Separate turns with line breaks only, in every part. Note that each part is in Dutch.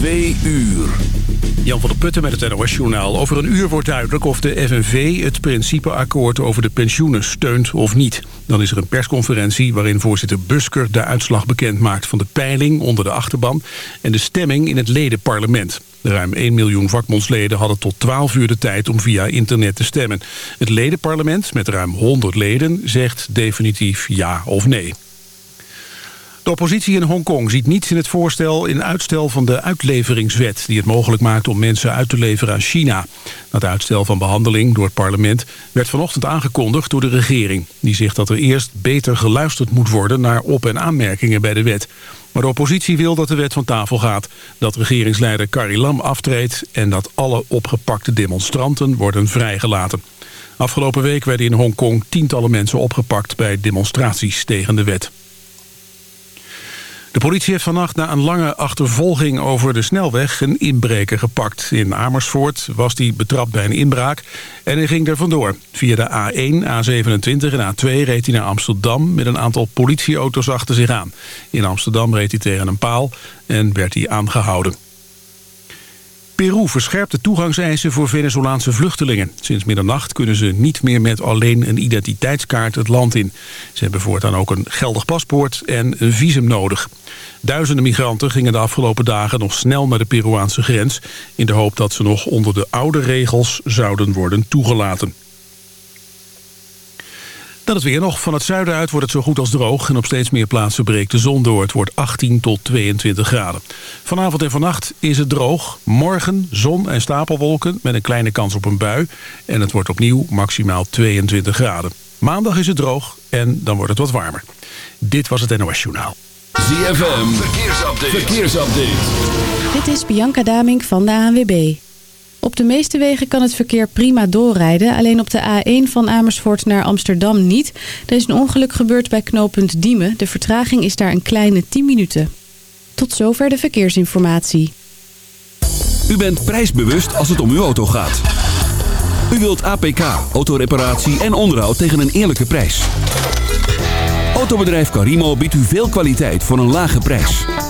Twee uur.
Jan van der Putten met het NOS-journaal. Over een uur wordt duidelijk of de FNV het principeakkoord over de pensioenen steunt of niet. Dan is er een persconferentie waarin voorzitter Busker de uitslag bekend maakt van de peiling onder de achterban en de stemming in het ledenparlement. De ruim 1 miljoen vakbondsleden hadden tot 12 uur de tijd om via internet te stemmen. Het ledenparlement met ruim 100 leden zegt definitief ja of nee. De oppositie in Hongkong ziet niets in het voorstel in uitstel van de uitleveringswet... die het mogelijk maakt om mensen uit te leveren aan China. Na het uitstel van behandeling door het parlement werd vanochtend aangekondigd door de regering. Die zegt dat er eerst beter geluisterd moet worden naar op- en aanmerkingen bij de wet. Maar de oppositie wil dat de wet van tafel gaat, dat regeringsleider Carrie Lam aftreedt... en dat alle opgepakte demonstranten worden vrijgelaten. Afgelopen week werden in Hongkong tientallen mensen opgepakt bij demonstraties tegen de wet. De politie heeft vannacht na een lange achtervolging over de snelweg een inbreker gepakt. In Amersfoort was hij betrapt bij een inbraak en hij ging er vandoor. Via de A1, A27 en A2 reed hij naar Amsterdam met een aantal politieauto's achter zich aan. In Amsterdam reed hij tegen een paal en werd hij aangehouden. Peru verscherpt de toegangseisen voor Venezolaanse vluchtelingen. Sinds middernacht kunnen ze niet meer met alleen een identiteitskaart het land in. Ze hebben voortaan ook een geldig paspoort en een visum nodig. Duizenden migranten gingen de afgelopen dagen nog snel naar de Peruaanse grens... in de hoop dat ze nog onder de oude regels zouden worden toegelaten. Dan het weer nog. Van het zuiden uit wordt het zo goed als droog... en op steeds meer plaatsen breekt de zon door. Het wordt 18 tot 22 graden. Vanavond en vannacht is het droog. Morgen zon en stapelwolken met een kleine kans op een bui. En het wordt opnieuw maximaal 22 graden. Maandag is het droog en dan wordt het wat warmer. Dit was het NOS Journaal.
ZFM, verkeersupdate. verkeersupdate.
Dit is Bianca Damink van de ANWB. Op de meeste wegen kan het verkeer prima doorrijden. Alleen op de A1 van Amersfoort naar Amsterdam niet. Er is een ongeluk gebeurd bij knooppunt Diemen. De vertraging is daar een kleine 10 minuten. Tot zover de verkeersinformatie.
U bent prijsbewust als het om uw auto gaat. U wilt APK, autoreparatie en onderhoud tegen een eerlijke prijs. Autobedrijf Carimo biedt u veel kwaliteit voor een lage prijs.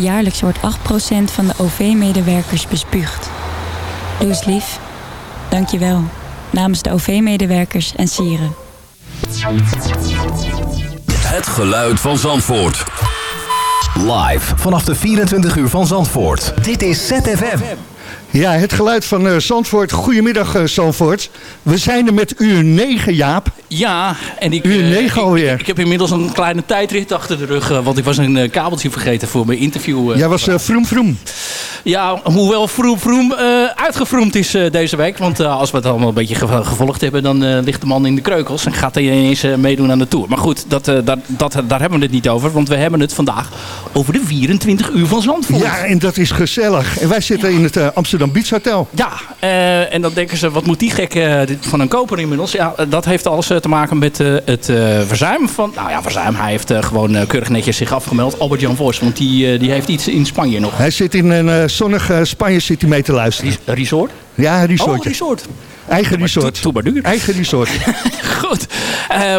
Jaarlijks wordt 8% van de OV-medewerkers bespuugd. Doe eens lief. Dank je wel. Namens de OV-medewerkers en sieren.
Het geluid van Zandvoort.
Live vanaf de 24 uur van Zandvoort. Dit is ZFM. Ja, het geluid van eh, Zandvoort. Goedemiddag eh, Zandvoort. We zijn er met uur 9, Jaap.
Ja, en ik,
Uur
eh,
negen
ik-
alweer.
Ik, heb inmiddels een kleine tijdrit achter de rug, want ik was een kabeltje vergeten voor mijn interview.
Jij was uh, vroom vroom.
Ja, hoewel Vroom Vroom uitgevroemd is deze week. Want als we het allemaal een beetje ge- gevolgd hebben, dan ligt de man in de kreukels en gaat hij ineens meedoen aan de Tour. Maar goed, dat, dat, dat, daar hebben we het niet over, want we hebben het vandaag over de 24 uur van Zandvoort.
Ja, en dat is gezellig. En wij zitten in het Amsterdam Beach Hotel.
Ja, eh, en dan denken ze, wat moet die gek eh, van een koper inmiddels? Ja, eh, dat heeft alles te maken met eh, het eh, verzuim van... Nou ja, verzuim. Hij heeft gewoon keurig netjes zich afgemeld. Albert-Jan Vos, want die, die heeft iets in Spanje nog.
Hij zit in een eh, zonnig Spanje zit hij mee te luisteren.
Resort?
Ja, een resort.
Oh, resort.
Eigen resort.
Doe maar duur.
Eigen resort.
Goed.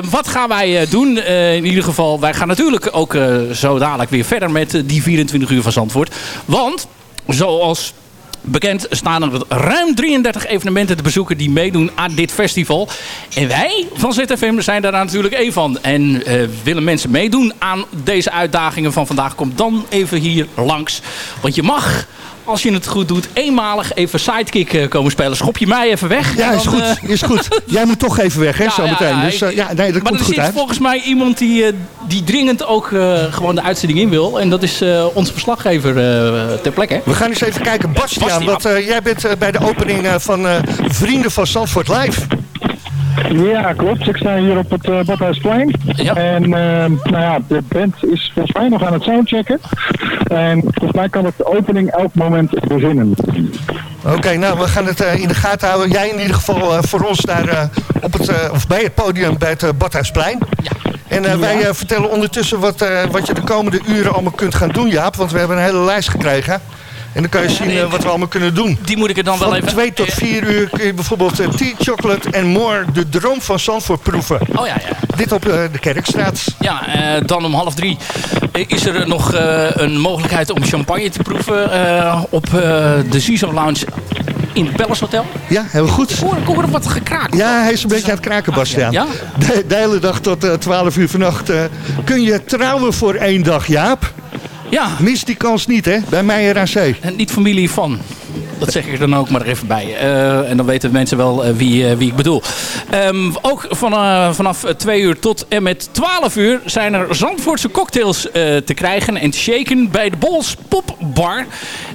Wat gaan wij eh, doen? Eh, in ieder geval, wij gaan natuurlijk ook eh, zo dadelijk weer verder met die 24 uur van Zandvoort. Want, zoals bekend, staan er ruim 33 evenementen te bezoeken die meedoen aan dit festival. En wij van ZFM zijn daar natuurlijk één van. En eh, willen mensen meedoen aan deze uitdagingen van vandaag, kom dan even hier langs. Want je mag... Als je het goed doet, eenmalig even sidekick eh, komen spelen. Schop je mij even weg.
Ja,
En
is
dan,
goed.
eh,
Is goed. Jij moet toch even weg, hè,
ja,
zometeen.
ja,
dus eh, ja, nee, dat
maar
komt
er
goed
zit
uit.
volgens mij iemand die, eh, die dringend ook eh, gewoon de uitzending in wil. En dat is eh, onze verslaggever eh, ter plekke.
We gaan eens even kijken. Bastiaan,
Bastiaan.
want eh, jij bent eh, bij de opening eh, van eh, Vrienden van Zandvoort Live.
Ja, klopt. Ik sta hier op het uh, Badhuisplein. En eh, nou ja, de band is volgens mij nog aan het soundchecken. En volgens mij kan het de opening elk moment beginnen.
Oké, nou, we gaan het eh, in de gaten houden. Jij in ieder geval eh, voor ons daar eh, op het, of bij het podium bij het uh, Badhuisplein. En eh, wij vertellen ondertussen wat, eh, wat je de komende uren allemaal kunt gaan doen, Jaap. Want we hebben een hele lijst gekregen. En dan kan je zien eh, wat we allemaal kunnen doen.
Die moet ik er dan
Van
wel even...
2 tot 4 uur kun je bijvoorbeeld eh, tea, chocolate en more, de droom van Zandvoort proeven.
Oh ja, ja.
Dit op eh, de Kerkstraat.
Ja, dan om half drie is er nog een mogelijkheid om champagne te proeven op de Caesar Lounge in het Palace Hotel.
Ja, heel goed.
Ik hoor, ik hoor wat gekraakt.
Ja, hij is een beetje aan het kraken, Bastiaan.
Ja?
De, de hele dag tot eh, 12 uur vannacht kun je trouwen voor één dag, Jaap.
Ja.
Mis die kans niet, hè? Bij Meijer Zee.
En niet familie van. Dat zeg ik er dan ook maar even bij. Eh, en dan weten mensen wel eh, wie, eh, wie ik bedoel. Ehm, ook van, vanaf 2 uur tot en met 12 uur zijn er Zandvoortse cocktails te krijgen en te shaken bij de Bols Pop Bar.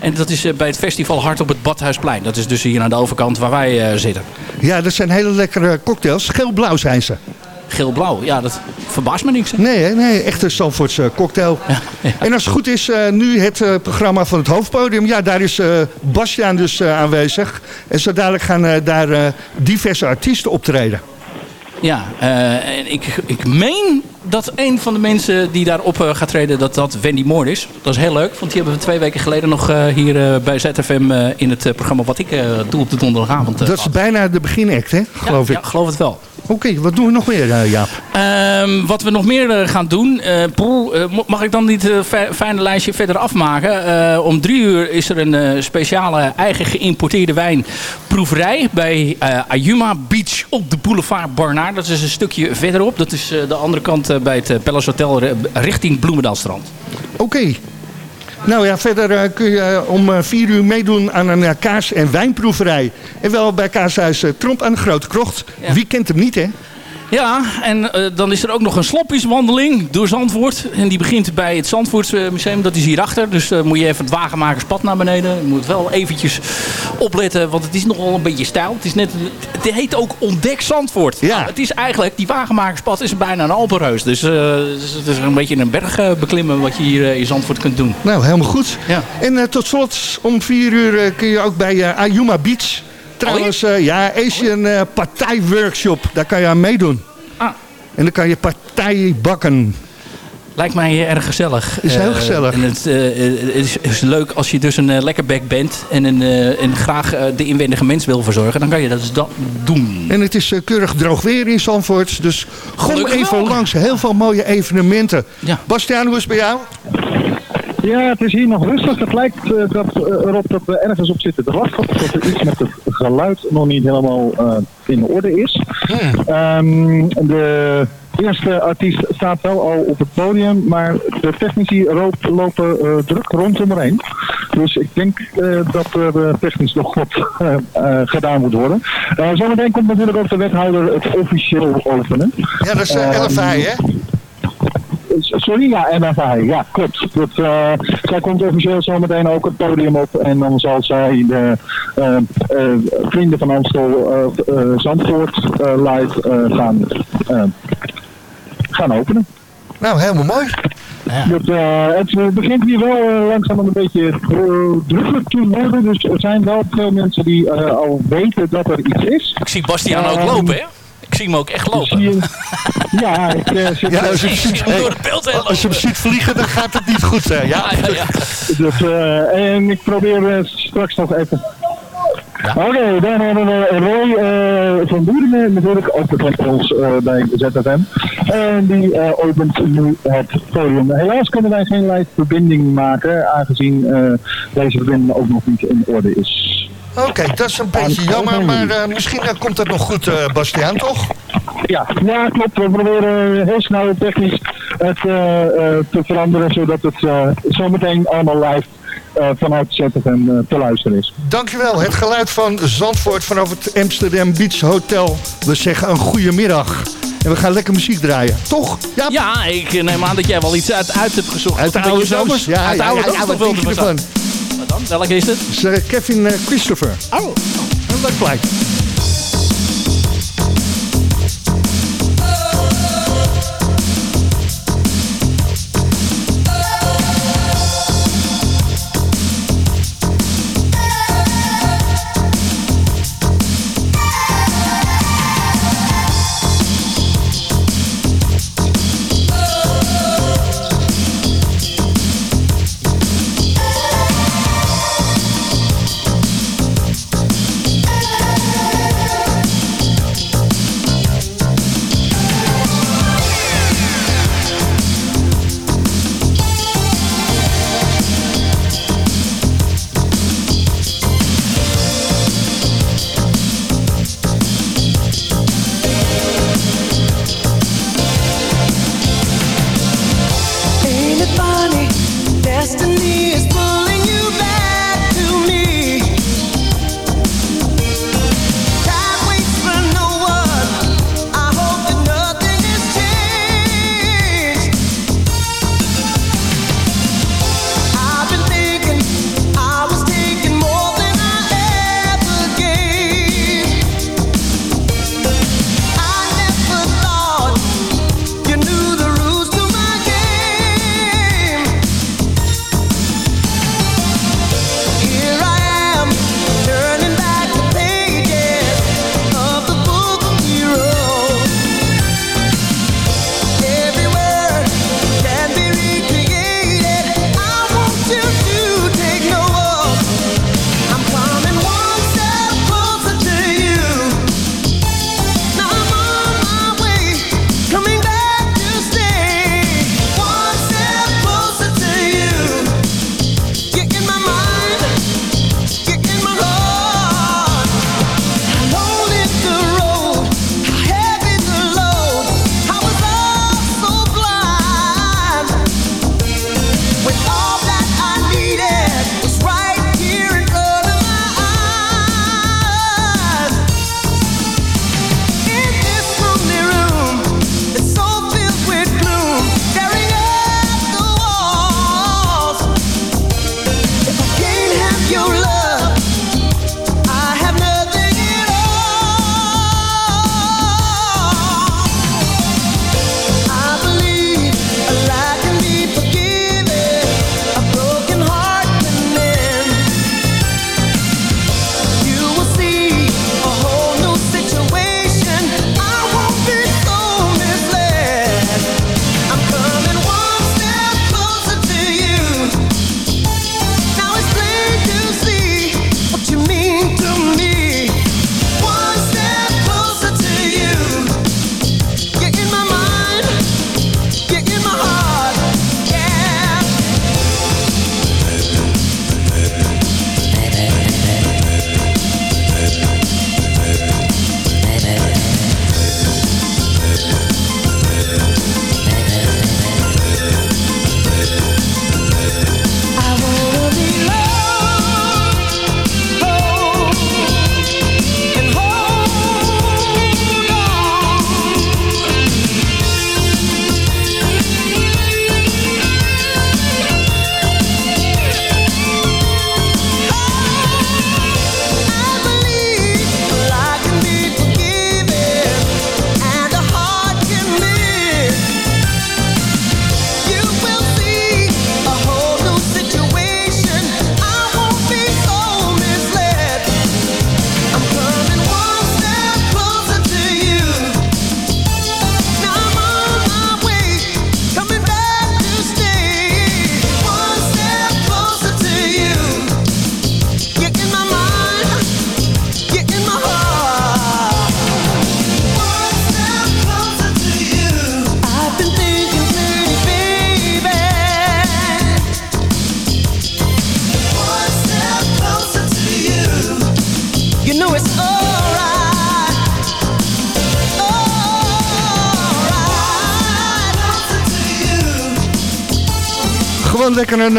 En dat is bij het festival Hart op het Badhuisplein. Dat is dus hier aan de overkant waar wij zitten.
Ja, dat zijn hele lekkere cocktails. Geel-blauw zijn ze.
Geel-blauw, ja, dat verbaast me niks. Hè?
Nee, hè? nee, echt een Zandvoortse cocktail. En als het goed is, eh, nu het eh, programma van het hoofdpodium. Ja, daar is eh Bastiaan dus aanwezig. En zo dadelijk gaan daar diverse artiesten optreden.
Ja, en ik, ik meen dat een van de mensen die daarop eh, gaat treden, dat dat Wendy Moore is. Dat is heel leuk, want die hebben we twee weken geleden nog eh, hier eh, bij ZFM in het programma wat ik doe op de donderdagavond.
Dat is bijna de beginact, hè? Geloof
ja,
ik.
Ja, geloof het wel.
Oké, wat doen we nog meer, Jaap?
Ehm, wat we nog meer gaan doen. mo- mag ik dan niet het fijne lijstje verder afmaken? Om drie uur is er een speciale eigen geïmporteerde wijnproeverij bij Ayuma Beach op de boulevard Barnaar. Dat is een stukje verderop. Dat is de andere kant eh, bij het eh, Palace Hotel richting Bloemendaalstrand.
Oké. Nou ja, verder eh, kun je om eh, vier uur meedoen aan een kaas- en wijnproeverij. En wel bij Kaashuis Tromp aan de Grote Krocht. Wie kent hem niet, hè?
Ja, en eh, dan is er ook nog een sloppieswandeling door Zandvoort. En die begint bij het Zandvoortse museum. Dat is hierachter. Dus uh, moet je even het wagenmakerspad naar beneden. Je moet wel eventjes opletten, want het is nogal een beetje stijl. Het, is net, het heet ook Ontdek Zandvoort.
Ja.
Nou, het is eigenlijk, die wagenmakerspad is bijna een Alpenreus. Dus uh, het is een beetje een berg beklimmen wat je hier in Zandvoort kunt doen.
Nou, helemaal goed.
Ja.
En tot slot, om vier uur kun je ook bij Ayuma Beach... Trouwens, uh, ja, Asian uh, partijworkshop, daar kan je aan meedoen.
Ah.
En dan kan je partij bakken.
Lijkt mij erg gezellig.
Is heel gezellig.
Uh, en het, uh, het is, is, leuk als je dus een uh, lekkerbek bent en, een, en graag de inwendige mens wil verzorgen. Dan kan je dat dus dat doen.
En het is keurig droog weer in Zandvoort. Dus kom even
wel.
langs. Heel veel mooie evenementen.
Ja.
Bastiaan, hoe is het bij jou?
Ja, het is hier nog rustig. Het lijkt uh, dat, uh, erop dat we ergens op zitten te wachten. Dat er iets met het geluid nog niet helemaal uh, in orde is. Um, de eerste artiest staat wel al op het podium, maar de technici lopen druk rondom heen. Dus ik denk eh, dat er eh, technisch nog wat eh, eh, gedaan moet worden. Eh, zometeen komt natuurlijk ook de wethouder het officieel openen.
Ja, dat is
Eh,
uh, LFI, hè?
Sorry, ja, NFI, ja, klopt. Dat, eh, zij komt officieel zometeen ook het podium op en dan zal zij de eh, eh, vrienden van Amstel eh, eh, Zandvoort eh, live gaan, gaan openen.
Nou, helemaal mooi.
Dat, eh, het begint hier wel langzaam een beetje drukker te worden. Dus er zijn wel veel mensen die eh, al weten dat er iets is.
Ik zie Bastiaan ook
Ehm,
lopen, hè? Ik zie hem ook echt lopen.
Ja, ik eh, zit...
Ja, als je,
Ik zie hem door het beeld heen
als je hem ziet vliegen, dan gaat het niet goed. hè. ja.
Ja, ja.
Dus, eh, en ik probeer eh, straks nog even... Oké, dan hebben we Roy van Boeringen, natuurlijk ook bekend ons eh, bij ZFM. En die opent nu het podium. Helaas kunnen wij geen live verbinding maken, aangezien deze verbinding ook nog niet in orde is.
Oké, dat is een beetje jammer, maar eh, misschien eh, komt het nog goed, eh Bastiaan, toch?
Ja, ja, klopt. We proberen heel snel technisch het eh, eh, te veranderen, zodat het zometeen allemaal live eh, vanuit ZFM te luisteren is.
Dankjewel. Het geluid van Zandvoort vanaf het Amsterdam Beach Hotel. We zeggen een goede middag. En we gaan lekker muziek draaien, toch? Ja,
Ja, ik neem aan dat jij wel iets uit, uit hebt gezocht.
uit de oude zomers.
zomers.
Ja,
uit de
ja,
oude
ja, ja,
zomers
wat denk
dan? Welke is het?
Dat is, Kevin eh, Christopher. Oh, een leuk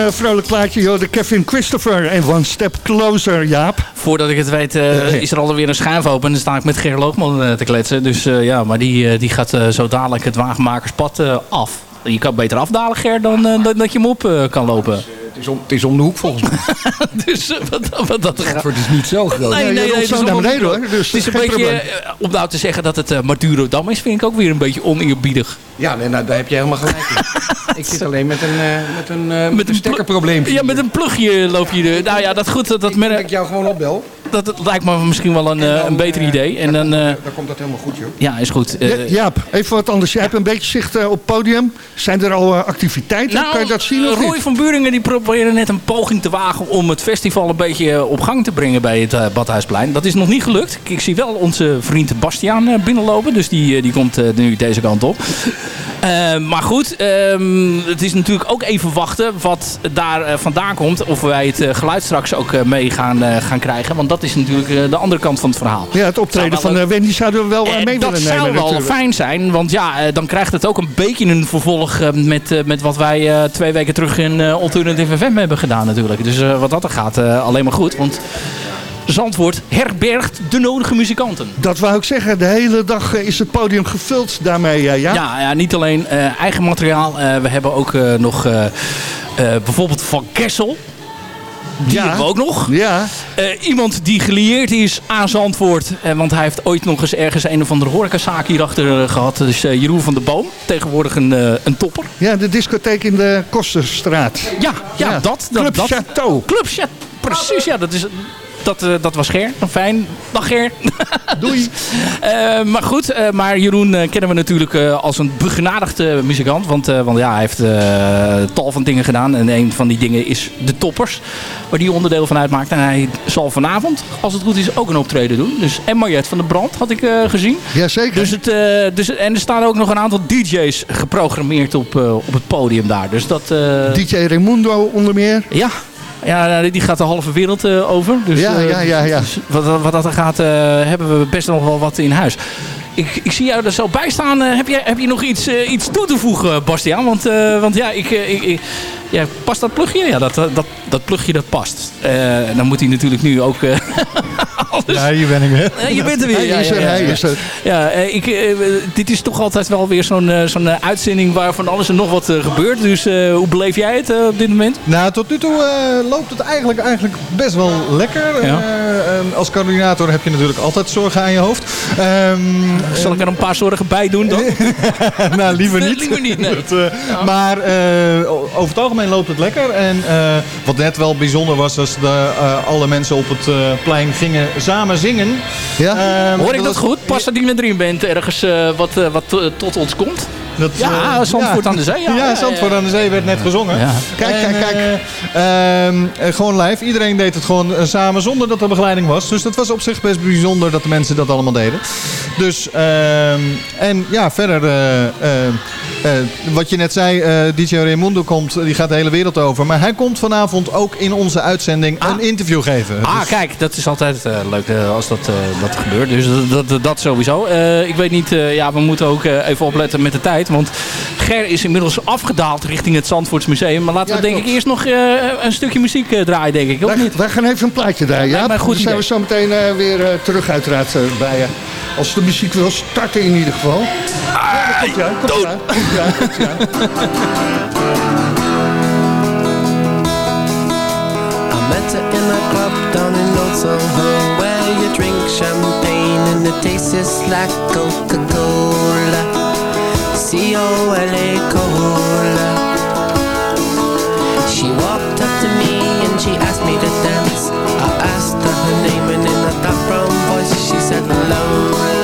Eh, vrolijk plaatje, joh. De Kevin Christopher en One Step Closer, Jaap.
Voordat ik het weet eh, is er alweer een schuif open. En dan sta ik met Ger Loogman eh, te kletsen. Dus eh, ja, maar die, eh, die gaat eh, zo dadelijk het wagenmakerspad eh, af. Je kan beter afdalen, Ger, dan, eh, dan dat je hem op eh, kan lopen.
Het is, om, het is om de hoek volgens mij.
dus eh, wat, wat dat gaat.
Het is niet zo groot.
Nee, nee, nee, het is
zo naar beneden, hoor. Dus
het is een
geen
beetje,
probleem.
eh, om nou te zeggen dat het eh Madurodam is, vind ik ook weer een beetje oneerbiedig.
Ja, nee, nou, daar heb je helemaal gelijk in. Ik zit alleen met een, eh, met een, eh, met een stekkerprobleempje.
Ja, met een plugje loop je er. Nou ja, dat goed. Dat, dat, merk-
ik jou gewoon opbel.
Dat, dat lijkt me misschien wel een, eh, een beter idee. En dan, eh,
Dan komt dat helemaal goed, joh.
ja, is goed. Eh,
Ja, Jaap, even wat anders. Jij hebt een beetje zicht eh, op het podium. Zijn er al eh, activiteiten? kan je dat zien of
Roy
niet?
van Buringen die probeerde net een poging te wagen om het festival een beetje eh, op gang te brengen bij het eh, Badhuisplein. Dat is nog niet gelukt. Ik, ik zie wel onze vriend Bastiaan eh, binnenlopen, dus die, eh, die komt eh, nu deze kant op. Eh, maar goed, ehm, het is natuurlijk ook even wachten wat daar eh, vandaan komt. Of wij het eh, geluid straks ook eh, mee gaan, eh, gaan krijgen. Want dat is natuurlijk eh, de andere kant van het verhaal.
Ja, het optreden van eh, Wendy zouden we wel eh, mee
dat
willen
zou
nemen
wel
natuurlijk.
fijn zijn, want ja, dan krijgt het ook een beetje een vervolg met, met wat wij twee weken terug in Alternative FM hebben gedaan natuurlijk. Dus wat dat er gaat, alleen maar goed, want Zandvoort herbergt de nodige muzikanten.
Dat wou ik zeggen. De hele dag is het podium gevuld daarmee, ja?
Ja, ja niet alleen eigen materiaal, we hebben ook nog bijvoorbeeld Van Kessel. Die hebben we ook nog.
Ja.
Eh, iemand die gelieerd is aan Zandvoort. eh, want hij heeft ooit nog eens ergens een of andere horecazaak hierachter eh, gehad. Dus Jeroen van der Boom. Tegenwoordig een, een topper.
Ja, de discotheek in de Kosterstraat.
Ja, ja,
Ja.
dat. dat
Club
dat,
Chateau.
Club Chateau. Precies, ja. Dat, is, dat, eh, dat was Ger. Fijn. Dag Ger.
Doei.
Eh, maar goed, eh, maar Jeroen kennen we natuurlijk als een begenadigde muzikant. Want, want ja, hij heeft tal van dingen gedaan. En een van die dingen is de toppers. Waar die onderdeel van uitmaakt. En hij zal vanavond, als het goed is, ook een optreden doen. Dus, en Mariette van der Brand had ik gezien.
Jazeker.
Dus het, dus, en er staan ook nog een aantal DJ's geprogrammeerd op, op het podium daar. Dus dat...
DJ Raimundo onder meer.
ja. Ja, nou, die gaat de halve wereld eh, over. Dus,
Ja,
eh,
ja, ja, ja.
dus wat, wat dat er gaat, eh, hebben we best nog wel wat in huis. Ik, ik zie jou er zo bij staan. Heb, je, heb je nog iets, iets toe te voegen, Bastiaan? Want, want ja, ik, ik, ik- ja, past dat plugje? Ja, dat, dat, dat plugje dat past. Dan moet hij natuurlijk nu ook... eh,
Ja, hier ben ik weer.
Ja, je bent er weer.
Hij
ja,
is
ja,
er,
ja,
hij
ja.
is.
Ja, ik, dit is toch altijd wel weer zo'n eh, zo'n eh, uitzending waar van alles en nog wat eh, gebeurt. Dus eh, hoe beleef jij het eh, op dit moment?
Nou, tot nu toe eh, loopt het eigenlijk, eigenlijk best wel lekker.
Ja.
Eh, en als coördinator heb je natuurlijk altijd zorgen aan je hoofd. Ehm,
Zal ik er een paar zorgen bij doen dan?
nou, liever niet.
liever niet, nee.
Dat, eh, Maar eh, over het algemeen loopt het lekker. En eh, wat net wel bijzonder was, als de, eh, alle mensen op het eh, plein gingen samen zingen.
Ja?
Ehm,
Hoor ik dat goed? Pasadena Dream Band ergens eh, wat, eh, wat eh, tot ons komt?
Dat,
Ja,
eh,
Zandvoort aan de Zee, ja.
Zandvoort aan de Zee werd net gezongen.
Kijk, kijk, kijk.
eh, ehm, eh, gewoon live. Iedereen deed het gewoon samen zonder dat er begeleiding was. Dus dat was op zich best bijzonder dat de mensen dat allemaal deden. Dus, ehm, en ja, verder, wat je net zei, DJ Raimundo komt, die gaat de hele wereld over. Maar hij komt vanavond ook in onze uitzending een interview geven.
Ah,
Dus-
kijk, dat is altijd leuk als dat, dat gebeurt. Dus dat, dat, dat sowieso. Ik weet niet, ja, we moeten ook even opletten met de tijd. Want Ger is inmiddels afgedaald richting het Zandvoorts Museum. Maar laten
Ja,
we denk
klopt.
ik eerst nog eh, een stukje muziek eh, draaien, denk ik.
Wij,
niet?
wij gaan even een plaatje draaien, ja?
goed
Dan zijn we zo meteen eh, weer eh, terug uiteraard bij je. Als de muziek wil starten in ieder geval. Ja, komt ja, komt ja, komt ja, komt ja.
I met her in a club down in Old Soho Where you drink champagne and the taste is like Coca-Cola C-O-L-A She walked up to me and she asked me to dance. I asked her her name and in a dark brown voice she said Lola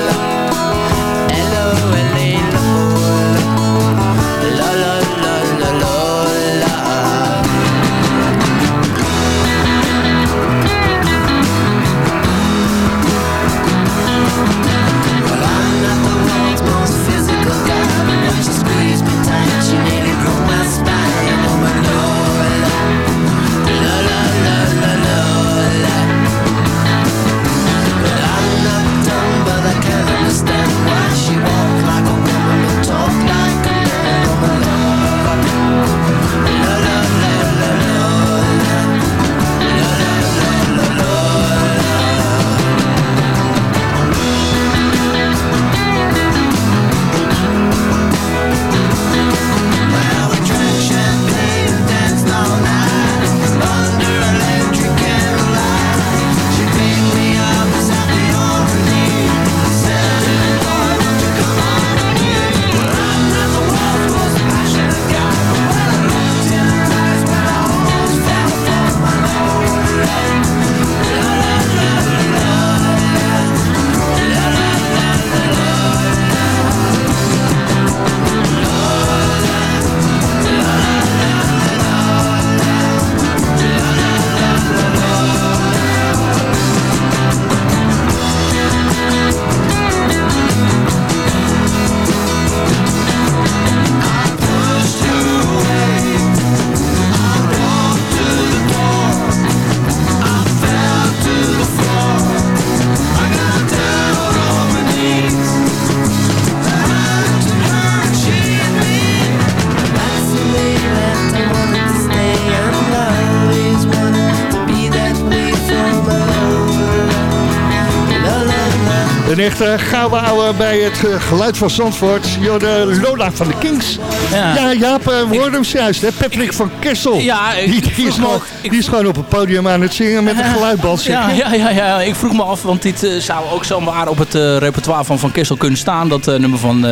Een echte gouden ouwe bij het eh, geluid van Zandvoort. Jorde Lola van de Kings.
Ja.
Ja, Jaap, uh, we hoorden hem juist. Hè? Patrick van Kessel.
Ja, ik-
die, die, is gewoon, die is gewoon op het podium aan het zingen met een geluidband. zeg
Ja, ja, ja, ja, ik vroeg me af, want dit eh, zou ook zomaar op het eh, repertoire van Van Kessel kunnen staan. Dat eh, nummer van eh,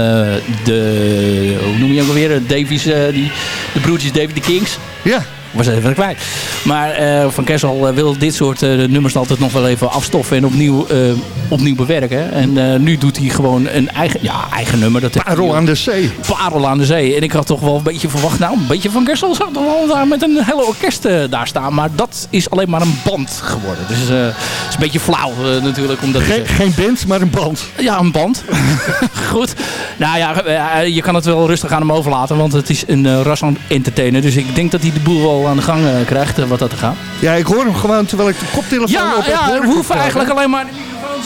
de, hoe noem je hem alweer, Davies, eh, die, de broertjes David de Kings.
Ja.
Was even kwijt. Maar eh, Van Kessel eh, wil dit soort eh, nummers altijd nog wel even afstoffen en opnieuw, opnieuw bewerken. En nu doet hij gewoon een eigen, ja, eigen nummer. Dat
Parel aan de zee.
Parel aan de zee. En ik had toch wel een beetje verwacht, nou, een beetje Van Kessel zou toch wel daar met een hele orkest daar staan. Maar dat is alleen maar een band geworden. Dus het is een beetje flauw natuurlijk. Omdat
Geen, geen band, maar een band.
ja, een band. Goed. Nou ja, je kan het wel rustig aan hem overlaten. Want het is een uh, ras entertainer. Dus ik denk dat hij de boel wel aan de gang krijgt. Wat dat gaat.
Ja, ik hoor hem gewoon terwijl ik de koptelefoon
Ja,
op heb.
ja we hoeven eigenlijk alleen maar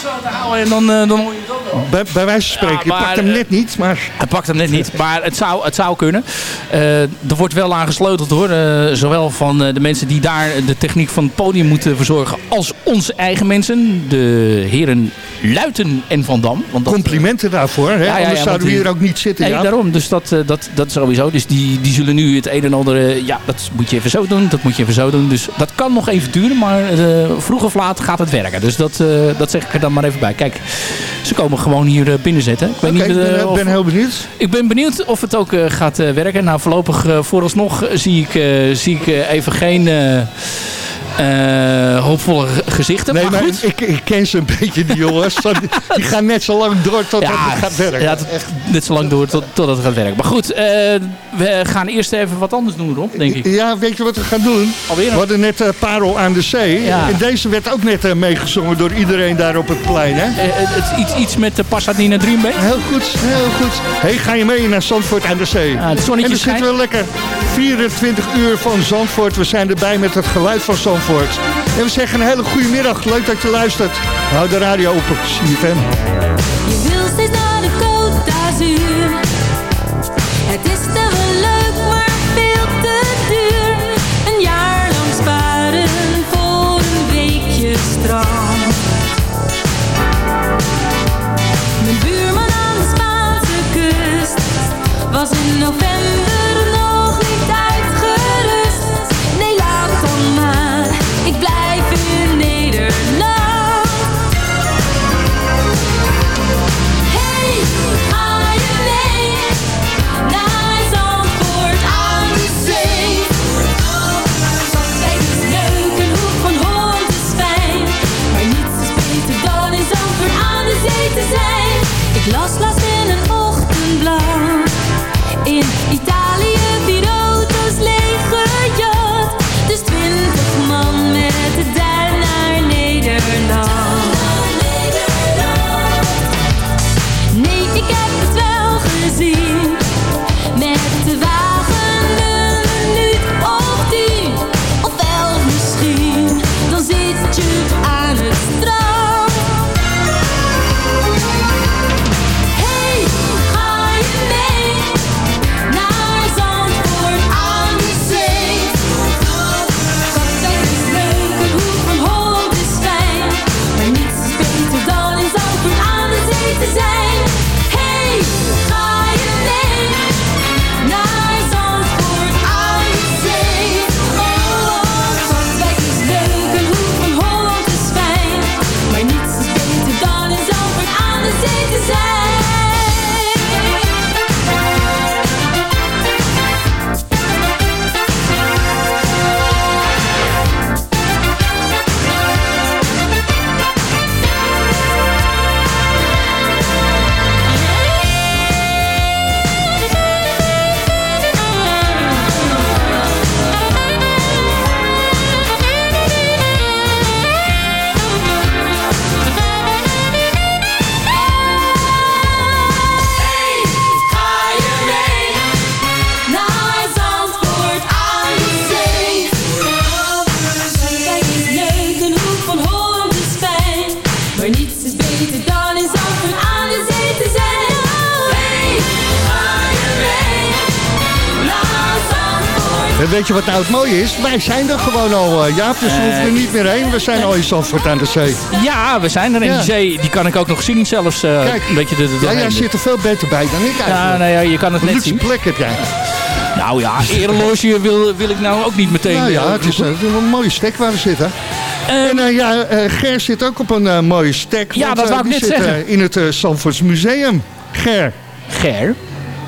zo te houden. En dan, eh, dan hoor je het ook wel.
Bij, bij wijze van spreken,
Ja,
je pakt
maar,
hem
eh,
net niet, maar...
Hij pakt hem net niet, maar het zou, het zou kunnen. Eh, er wordt wel aan gesleuteld hoor. Zowel van eh, de mensen die daar de techniek van het podium moeten verzorgen... als onze eigen mensen. De heren Luiten en Van Dam. Want dat,
Complimenten daarvoor, hè?
Ja, ja, ja,
anders zouden we hier ook niet zitten.
Nee, daarom. Dus dat, dat, dat sowieso. Dus die, die zullen nu het een en ander... ja, dat moet je even zo doen. Dat moet je even zo doen. Dus dat kan nog even duren. Maar eh, vroeg of laat gaat het werken. Dus dat, eh, dat zeg ik er dan maar even bij. Kijk, ze komen gewoon hier eh, binnenzetten. Ik weet
Oké,
niet,
ik
eh,
ben,
of-
ben heel benieuwd.
ik ben benieuwd of het ook eh, gaat eh, werken. Nou, voorlopig, eh, vooralsnog zie ik, eh, zie ik eh, even geen eh, eh, hoopvolle ge- gezichten.
Nee,
maar,
maar
goed.
ik, ik ken ze een beetje, die jongens. Die gaan net zo lang door tot het gaat werken.
Ja, het, net zo lang door tot, totdat het gaat werken. Maar goed, eh, we gaan eerst even wat anders doen, Rob, denk ik.
Ja, weet je wat we gaan doen?
Alweer?
We hadden net eh, Parel aan de Zee.
Ja.
En deze werd ook net eh, meegezongen door iedereen daar op het plein, hè?
Eh, het, iets, iets met de Pasadena Dream Band.
Heel goed, heel goed. hey, ga je mee naar Zandvoort aan de Zee?
het zonnetje
en dan
schijnt.
zitten we lekker 24 uur van Zandvoort. We zijn erbij met het geluid van Zandvoort. En we zeggen een hele goede middag. Leuk dat je luistert. Hou de radio op op CFM. Weet je wat nou het mooie is? Wij zijn er gewoon al, eh, Jaap. Dus we
Eh,
hoeven er niet meer heen. We zijn al in Zandvoort aan de zee.
Ja, we zijn er. En
Ja.
die zee die kan ik ook nog zien zelfs. eh
Kijk.
een beetje de, de
Ja, jij zit er veel beter bij dan ik eigenlijk.
Ja, nou ja, je kan het
Een
net zien.
plek heb jij.
Nou ja, ereloge wil, wil ik nou ook niet meteen...
Nou ja,
eh,
het is, eh, is een mooie stek waar we zitten. en eh, ja, eh, Ger zit ook op een eh, mooie stek.
Ja,
want,
dat
eh,
wou ik net
eh,
zeggen.
in het uh, Zandvoorts Museum. Ger.
Ger?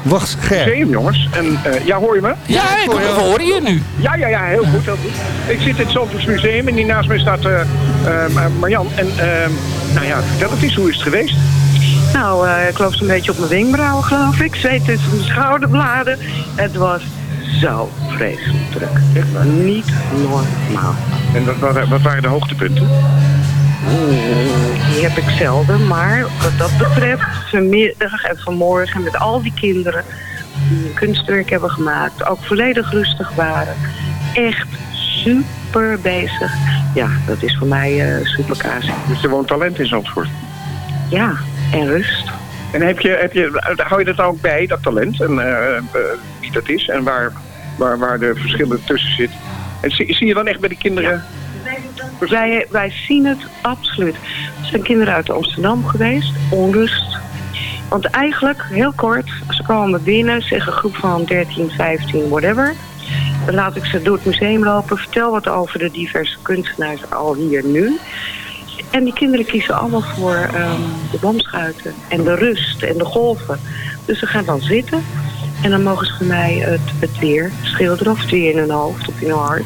Wacht, Ger.
Museum, jongens. En, eh, ja, hoor je me?
Ja, ik hoor, we horen je nu.
Ja, ja, ja, heel goed, heel goed. Ik zit in het Zandvoorts Museum en hier naast mij staat eh eh, Marjan. En eh, nou ja, vertel het eens, hoe is het geweest?
Nou, eh, ik loop zo'n beetje op mijn wenkbrauwen, geloof ik. Zweet tussen mijn schouderbladen. Het was zo vreselijk druk. Niet normaal.
En wat, wat, wat waren de hoogtepunten?
Die heb ik zelden, maar wat dat betreft, vanmiddag en vanmorgen met al die kinderen die een kunstwerk hebben gemaakt, ook volledig rustig waren. Echt super bezig. Ja, dat is voor mij eh super kaas.
Dus er woont talent in Zandvoort.
Ja, en rust.
En heb je, heb je, hou je dat dan ook bij, dat talent? En eh, eh, wie dat is en waar, waar, waar de verschillen tussen zitten? En zie, zie je dan echt bij de kinderen...
Wij, wij zien het absoluut. Er zijn kinderen uit Amsterdam geweest, onrust. Want eigenlijk, heel kort, ze komen binnen, zeggen een groep van 13, 15, whatever. Dan laat ik ze door het museum lopen, vertel wat over de diverse kunstenaars al hier nu. En die kinderen kiezen allemaal voor ehm, de boomschuiten en de rust en de golven. Dus ze gaan dan zitten en dan mogen ze van mij het, het weer schilderen. Of het weer in hun hoofd of in hun hart.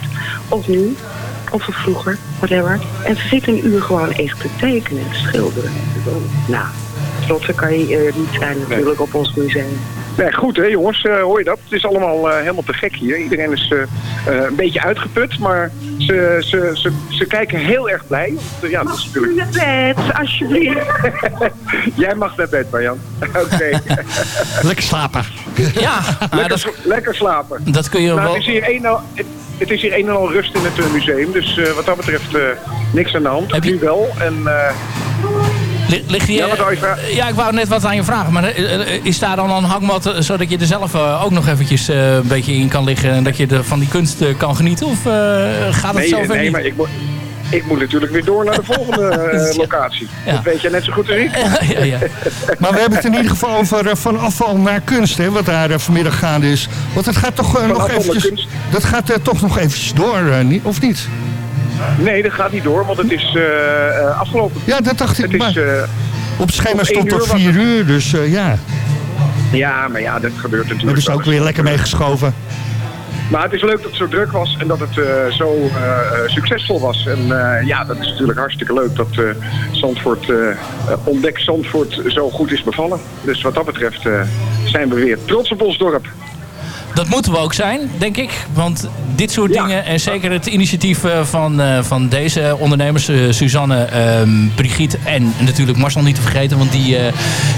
Of nu, of van vroeger, whatever. En ze zitten een uur gewoon echt te tekenen en te schilderen. Nou, trotser kan je eh, niet zijn natuurlijk op ons museum.
Nee, goed hè jongens, eh, hoor je dat? Het is allemaal eh, helemaal te gek hier. Iedereen is eh, een beetje uitgeput, maar ze, ze, ze, ze kijken heel erg blij. Ja, dat is natuurlijk...
Naar bed, alsjeblieft.
Jij mag naar bed, Marjan. Oké.
Lekker slapen.
Ja,
lekker, sla- lekker slapen.
Dat kun je
nou,
wel...
Is, hier een, en al- het, is hier een en al rust in het eh, museum. Dus eh, wat dat betreft eh, niks aan de hand. Nu wel. En,
Lig- Ligt die,
Ja, je
ja, ik wou net wat aan je vragen. Maar is daar dan een hangmat zodat je er zelf ook nog eventjes een beetje in kan liggen... en dat je er van die kunst kan genieten? Of gaat het
nee,
zo ver
nee
niet?
maar ik moet, ik moet natuurlijk weer door naar de volgende eh, locatie. Dat weet jij net zo goed als ik.
ja, ja.
Maar we hebben het in ieder geval over eh, van afval naar kunst, hè, wat daar eh, vanmiddag gaande is. Want het gaat toch nog eventjes, dat gaat toch nog eventjes door, niet, of niet?
Nee, dat gaat niet door, want het is afgelopen.
Ja, dat dacht ik,
Het is,
maar
eh,
op het schema stond tot vier uur, dus ja.
Ja, maar ja, dat gebeurt natuurlijk.
Ze
wel
ook weer lekker meegeschoven.
Maar het is leuk dat het zo druk was en dat het eh, zo eh, eh, succesvol was. En ja, dat is natuurlijk hartstikke leuk dat Zandvoort, eh, eh, ontdek Zandvoort zo goed is bevallen. Dus wat dat betreft zijn we weer trots op ons dorp.
Dat moeten we ook zijn, denk ik. Want dit soort dingen, en zeker het initiatief eh, van, eh, van deze ondernemers, eh, Suzanne, ehm, Brigitte en natuurlijk Marcel niet te vergeten. Want die,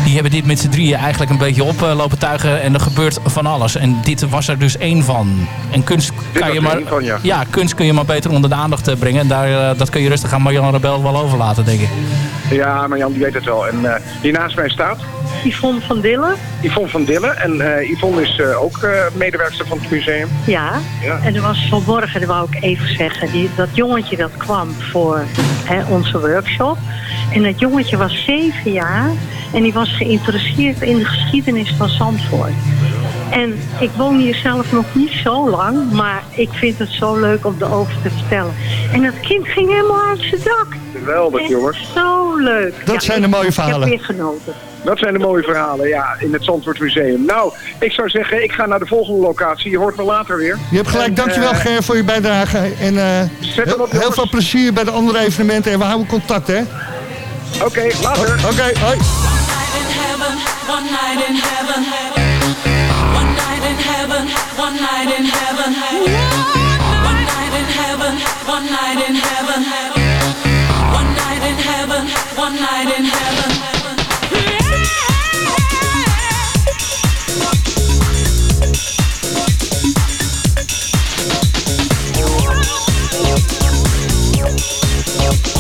die hebben dit met z'n drieën eigenlijk een beetje oplopen tuigen. En er gebeurt van alles. En dit was er dus één van. En kunst
Dit
kan je maar,
van, ja.
kunst kun je maar beter onder de aandacht brengen. En daar, dat kun je rustig aan Marjan Rebel wel overlaten, denk ik.
Ja, maar Jan die weet het wel. En hier naast mij staat
Yvonne van Dillen.
Yvonne van Dillen. En eh, Yvonne is eh, ook eh, medewerkster van het museum.
Ja,
Ja.
en er was vanmorgen, dat wou ik even zeggen, die, dat jongetje dat kwam voor hè, onze workshop. En dat jongetje was zeven jaar en die was geïnteresseerd in de geschiedenis van Zandvoort. En ik woon hier zelf nog niet zo lang, maar ik vind het zo leuk om erover te vertellen. En dat kind ging helemaal uit zijn dak.
Geweldig, jongens.
Zo leuk.
Dat zijn de mooie
Ik
verhalen.
heb weer genoten.
Dat zijn de mooie verhalen, ja, in het Zandvoort Museum. Nou, ik zou zeggen, ik ga naar de volgende locatie. Je hoort me later weer.
Je hebt gelijk,
En,
dankjewel
eh,
Ger voor je bijdrage. En eh, heel, heel veel plezier bij de andere evenementen en we houden contact hè.
Oké, later.
Oké, hoi.
One night in heaven. One night in heaven. One night in heaven.
One night in heaven. One night in heaven. One night in heaven. One night in heaven.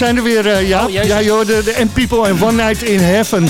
zijn er weer, eh ja.
Oh,
ja, joh, de, de And People and One Night in Heaven.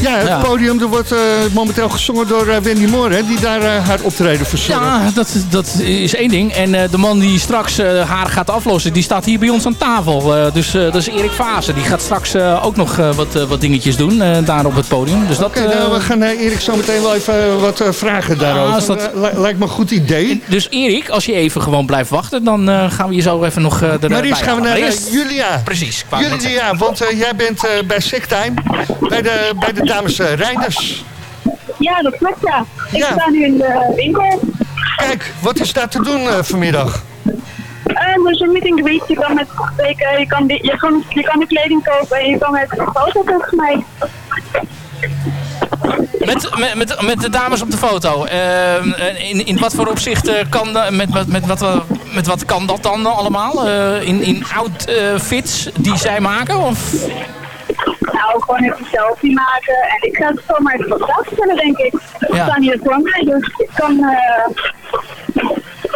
Ja, het
Ja.
podium er wordt eh, momenteel gezongen door eh, Wendy Moore, hè, die daar eh, haar optreden verzorgt.
Ja, dat, dat is één ding. En de man die straks haar gaat aflossen, die staat hier bij ons aan tafel. Dus dat is Erik Vaassen. Die gaat straks ook nog wat, wat dingetjes doen daar op het podium. Dus dat,
Oké, nou, we gaan Erik zo meteen wel even wat vragen daarover.
dat-
li- lijkt me een goed idee.
Dus Erik, als je even gewoon blijft wachten, dan gaan we je zo even nog uh,
Maar eerst gaan we naar Julia.
Precies.
Julia, want jij bent bij Sicktime, bij de, bij de dames eh, Reinders.
Ja, dat klopt ja. Ik
Ja.
sta nu in de winkel.
Kijk, wat is daar te doen eh, vanmiddag?
En er is een meet and greet. Je kan met spreken, je kan, die- je, kan, je kan de kleding kopen en je kan met foto's volgens mij.
Met, met, met, met de dames op de foto. Eh, in, in wat voor opzicht eh, kan, de- met, met, met, wat, eh, met wat kan dat dan allemaal? Eh, in in outfits die zij maken? Of?
Nou, gewoon even een selfie maken. En ik ga het gewoon maar even wat stellen, denk ik. We
Ja.
staan hier voor mij, dus ik kan... eh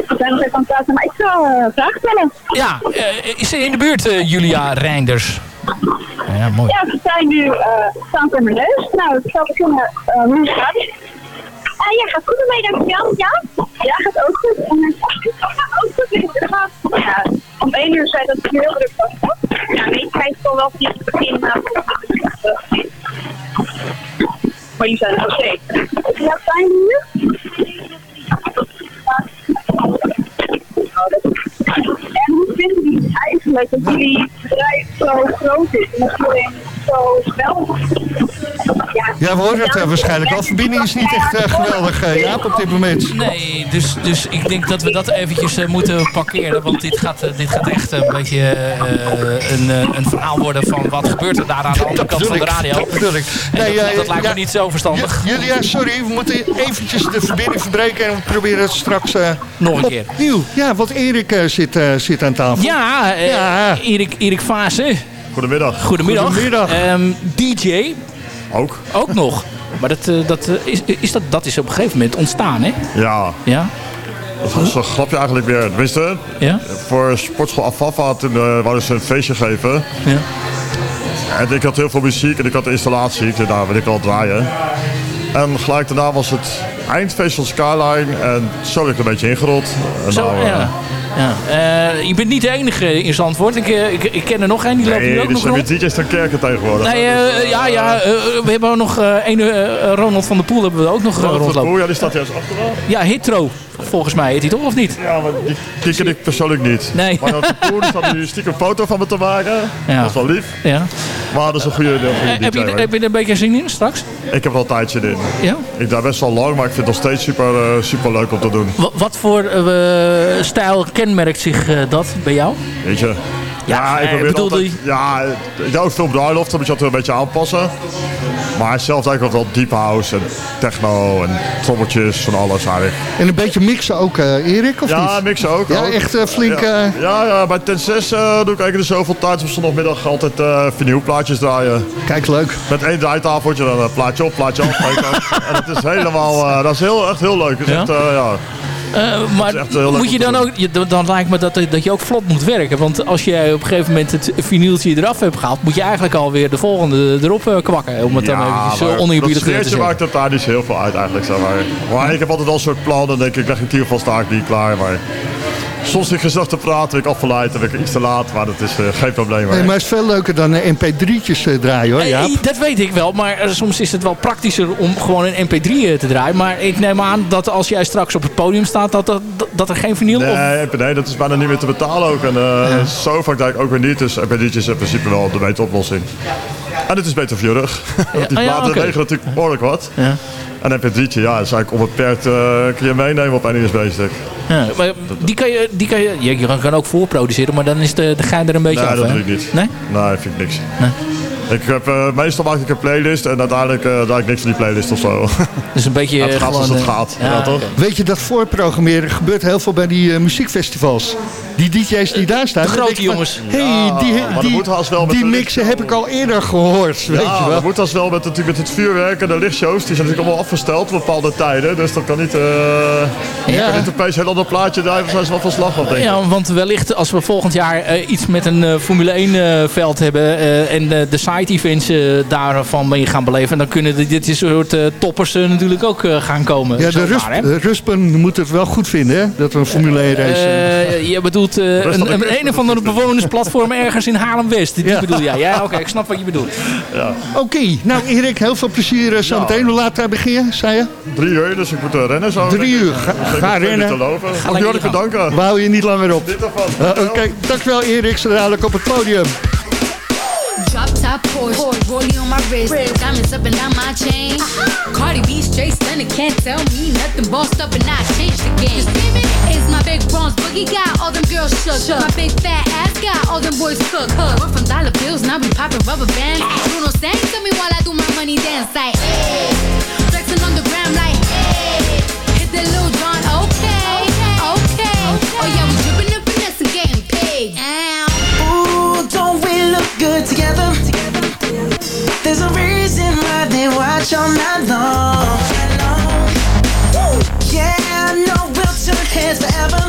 ik ben nog even aan het praten, maar ik zal eh vragen stellen.
Ja, eh, is ze in de buurt, Julia Reinders? Ja, mooi.
Ja, ze zijn nu uh, staan voor mijn neus. Nou, ik zal beginnen uh, hoe het gaat. Uh, ja, gaat goed ermee, dankjewel. Ja? Ja, gaat ook goed. En mijn gaat ook goed. Het ja, om één uur zei dat het heel druk was. Ja, nee, ik krijg wel wel die begin. Uh, maar jullie zijn er nog steeds. Is het fijn hier? En hoe vinden jullie het eigenlijk dat jullie bedrijf zo groot is? En dat iedereen zo geweldig. Ja,
Ja, we horen het waarschijnlijk al. Verbinding is niet echt eh, geweldig, eh, Jaap, op dit moment.
Nee, dus, dus ik denk dat we dat eventjes eh, moeten parkeren. Want dit gaat, dit gaat echt een beetje eh, een, een verhaal worden van wat gebeurt er daar aan de andere kant van de radio.
Dat bedoel ik.
En
Nee,
dat, dat lijkt
ja,
me niet zo verstandig.
Julia, sorry, we moeten eventjes de verbinding verbreken en we proberen het straks eh,
Nog een keer.
opnieuw. Ja, want Erik eh, zit, eh, zit aan tafel.
Ja, Erik, Erik Vaassen.
Goedemiddag.
Goedemiddag.
Goedemiddag.
Ehm, DJ.
Ook.
Ook nog. Maar dat, eh, dat, eh, is, is dat, dat is op een gegeven moment ontstaan, hè?
Ja.
Ja?
Dat was een grapje eigenlijk weer. Tenminste,
Ja?
voor sportschool Afafa toen uh, wouden ze een feestje geven.
Ja.
En ik had heel veel muziek en ik had de installatie. Ik zei, daar wil ik wel draaien. En gelijk daarna was het eindfeest van Skyline. En zo werd ik een beetje ingerold. En
Zo,
nou, eh,
ja. Ja. Eh, je bent niet de enige in Zandvoort. Ik, eh, ik, ik ken er nog één, die loopt hier
Nee,
ook
die
nog rond.
weer DJ's ten kerken tegenwoordig.
Nee, eh, ja, ja. eh, we hebben ook nog een Ronald van der Poel hebben we ook nog
Ronald van der
rondlopen.
Poel, ja, die staat juist achter wel.
Ja, Hitro. Volgens mij heet hij toch, of niet?
Ja, maar die, die ken ik persoonlijk niet.
Nee.
Maar Poel die staat nu stiekem een foto van me te maken.
Ja.
Dat is wel lief.
Ja.
Maar dat is een goede, een goede
Eh, heb, je, heb je er een beetje zin in straks?
Ik heb er al een tijdje in.
Ja?
Ik draai best wel lang, maar ik vind het nog steeds super, eh, super leuk om te doen.
Wa- wat voor eh, stijl kenmerkt zich eh, dat bij jou?
Weet je? Ja, ik
eh,
probeer altijd... Ja, ik doe ook veel bruiloft, dan moet je altijd een beetje aanpassen. Maar zelf denk ik ook wel deep house en techno en trommeltjes van alles eigenlijk.
En een beetje mixen ook, eh, Erik, of
ja,
niet?
mixen ook.
Ja,
ook.
echt eh, flink...
Ja,
eh,
ja, ja, bij Ten 6 eh, doe ik eigenlijk de zoveel tijd op zondagmiddag altijd eh vinylplaatjes draaien.
Kijk, leuk.
Met één draaitafeltje, dan een plaatje op, plaatje af. en dat is helemaal, eh, dat is heel, echt heel leuk.
Ja?
eh, ja.
Eh, maar moet je dan ook, je- dan- lijkt me dat, dat je ook vlot moet werken. Want als jij op een gegeven moment het vinyltje eraf hebt gehaald, moet je eigenlijk alweer de volgende erop eh, kwakken. Om het dan eventjes uh, oneerbiedig
dat
te zeggen.
maakt het daar niet zo heel veel uit eigenlijk. Zeg maar. maar ik heb altijd wel een soort plan. Dan denk ik, leg ik hier vast sta ik niet klaar. Maar soms ik gezellig te praten, ik afgeleid, dan ben ik iets te laat. Maar dat is eh, geen probleem.
Nee, maar het is veel leuker dan eh, mp3'tjes eh, draaien, hoor, Jaap.
dat weet ik wel, maar soms is het wel praktischer om gewoon een mp3 eh, te draaien. Maar ik neem aan dat als jij straks op het podium staat, dat, dat, dat er geen vinyl of...
Nee, nee, dat is bijna niet meer te betalen ook. En eh, zo vaak denk ik ook weer niet. Dus MPD'tjes is in principe wel de betere oplossing. En het is beter voor je rug. Want die
ja,
platen
oké.
wegen natuurlijk behoorlijk wat.
Ja.
En een MP3'tje, ja, dat is eigenlijk onbeperkt. kun je meenemen op een USB-stick.
Ja, maar die kan je, die kan je, je je kan ook voorproduceren, maar dan is de, de gein er een beetje
nee,
af.
dat
hè?
doe ik niet.
Nee?
Nee, vind ik niks.
Nee.
Ik heb, eh, meestal maak ik een playlist en uiteindelijk uh, draai ik niks van die playlist of zo.
Dus een beetje
het gaat zoals het
eh,
gaat.
ja,
Ja, toch?
Weet je, dat voorprogrammeren gebeurt heel veel bij die eh, muziekfestivals. Die DJ's die daar staan.
De grote jongens.
hey,
Ja,
die, die, die mixen heb ik al eerder gehoord, weet
ja,
je wel.
dat moet als wel met, natuurlijk met het vuurwerk en de lichtshows. Die zijn natuurlijk allemaal afgesteld op bepaalde tijden. Dus dat kan niet, eh je kan niet opeens een heel ander plaatje draaien. Dan zijn ze wel van slag op, denk ik.
Ja, want wellicht als we volgend jaar eh, iets met een eh, Formule 1 eh, veld hebben eh, en de side events eh, daarvan mee gaan beleven, dan kunnen de- dit soort eh, toppers eh, natuurlijk ook eh, gaan komen.
Ja, de de Ruspen moet het wel goed vinden, hè? Dat we een Formule 1 race... eh,
Eh, je bedoelt eh, een,
de
een, een of andere bewonersplatform ergens in Haarlem-West. Die bedoel jij? Ja, oké, ik snap wat je bedoelt.
Oké, nou Erik, heel veel plezier uh, zo meteen. Hoe laat begin je, zei je?
Drie uur, dus ik moet uh, rennen zo.
Drie uur, ga, ga rennen.
Te lopen. Mag bedanken.
We houden je niet langer op. Uh, Oké, okay. dankjewel Erik, zo dadelijk op het podium.
Drop top Porsche, rollie on my wrist, diamonds up and down my chain. Cardi B straight stunning, can't tell me nothing. Bossed up and I changed the game. It's my big bronze boogie got all them girls shook. My big fat ass got all them boys cooked. We're from dollar bills, now we popping rubber bands. Bruno sang to me while I do my money dance like, hey. Flexing on the gram like, hey. Hit the little John, okay, okay. Oh yeah, we dripping and getting paid.
Together? There's a reason why they watch all night long. Yeah, I know we'll turn heads forever.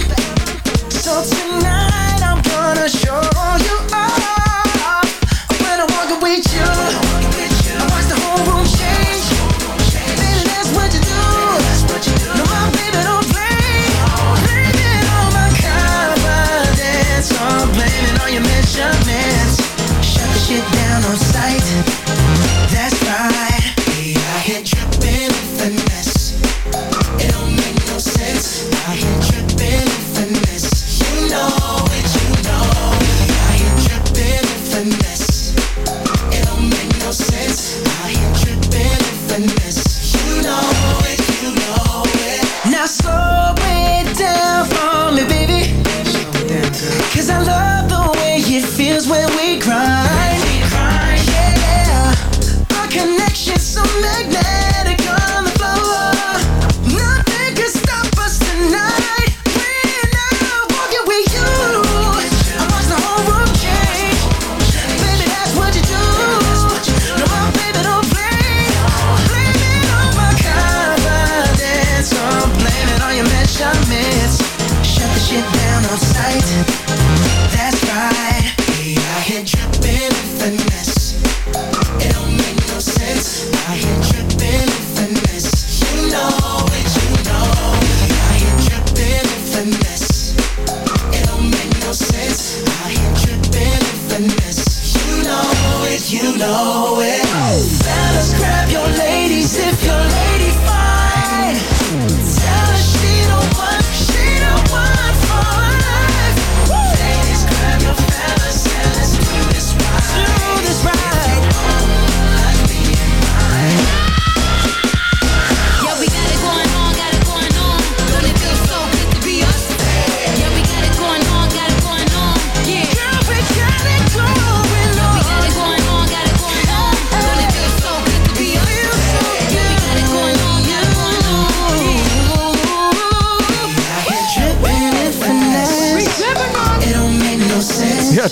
So tonight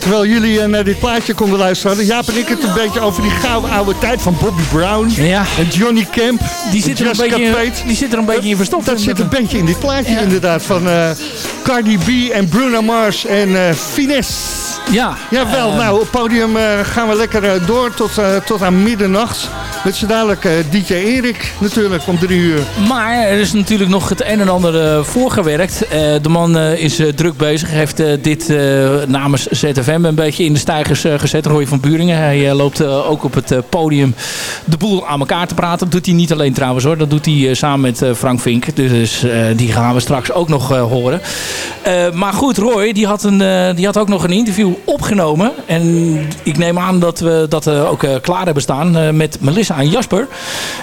terwijl jullie eh, naar dit plaatje konden luisteren, Jaap en ik het een beetje over die gouden oude tijd van Bobby Brown
Ja.
en Johnny Camp.
Die zit er een beetje,
Pate.
die zit er een beetje in verstopt.
Dat zit een beetje in dit plaatje inderdaad van eh, Cardi B en Bruno Mars en eh Finesse.
Ja.
Jawel,
Eh,
nou op het podium gaan we lekker door tot, tot aan middernacht. Met z'n dadelijk eh, DJ Erik natuurlijk om drie uur.
Maar er is natuurlijk nog het een en ander eh, voorgewerkt. Eh, de man is druk bezig. Heeft dit namens ZFM een beetje in de stijgers gezet. Roy van Buringen. Hij loopt ook op het podium de boel aan elkaar te praten. Dat doet hij niet alleen trouwens hoor. Dat doet hij samen met Frank Vink. Dus die gaan we straks ook nog horen. Maar goed, Roy die had, een, die had ook nog een interview opgenomen. En ik neem aan dat we dat ook klaar hebben staan met Melissa en Jasper.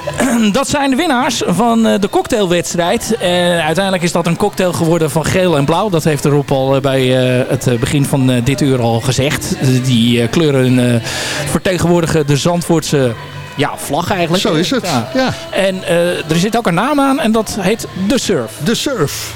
dat zijn de winnaars van eh, de cocktailwedstrijd. En uiteindelijk is dat een cocktail geworden van geel en blauw. Dat heeft Rob al eh, bij eh, het begin van dit uur al gezegd. Die kleuren vertegenwoordigen de Zandvoortse ja, vlag eigenlijk.
Zo is het, ja.
En er zit ook een naam aan en dat heet The Surf.
De Surf.